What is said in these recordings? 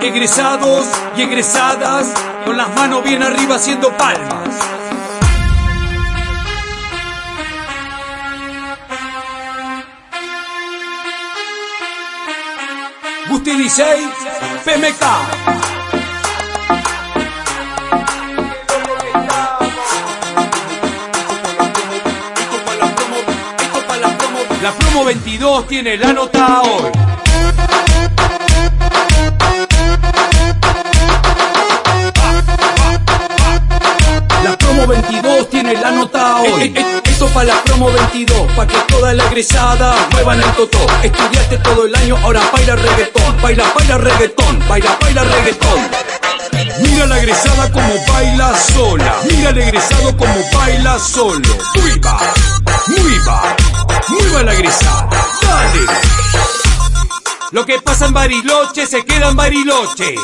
Egresados y egresadas, con las manos bien arriba haciendo palmas. Gusti DJ, PMK. La promo 22 tiene la nota hoy. Promo 22 tiene la nota hoy. Esto para la promo 22, pa' que toda la egresada muevan el totó. Estudiaste todo el año, ahora baila reggaetón, baila, baila reggaetón, baila, baila reggaetón. Mira la egresada como baila sola, mira el egresado como baila solo. Muy va, muy va, muy va la egresada, dale. Lo que pasa en Bariloche se queda en Bariloche.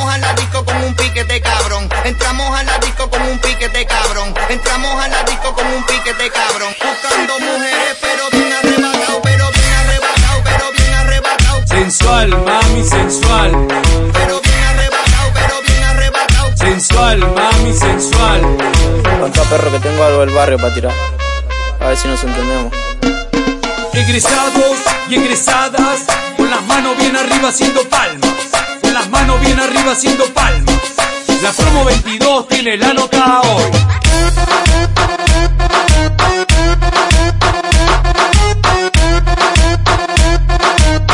Entramos a la disco con un piquete cabrón. Entramos a la disco con un piquete cabrón. Entramos a la disco con un piquete cabrón. Buscando mujeres, pero bien arrebatado, pero bien arrebatado, pero bien arrebatado. Sensual, mami, sensual. Pero bien arrebatado, pero bien arrebatado. Sensual, mami, sensual. Cuánto perro que tengo algo del barrio para tirar. A ver si nos entendemos. Egresados y egresadas, con las manos bien arriba haciendo palmas. Las manos bien arriba haciendo palmas. La promo 22 tiene la nota hoy.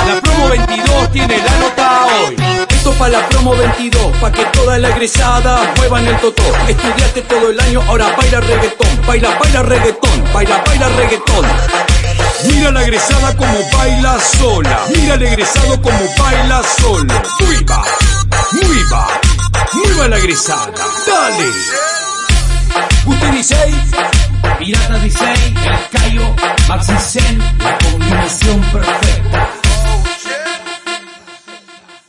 La promo 22 tiene la nota hoy. Esto para la promo 22, pa' que toda la egresada muevan el totó. Estudiaste todo el año, ahora baila reggaetón, baila, baila reggaetón, baila, baila reggaetón. Mira la egresada como baila sola, mira el egresado como baila solo. Muy va, muy va, muy va la egresada, dale. Usted dice, Pirata 16, El Cayo, Maxi Zen, la combinación perfecta.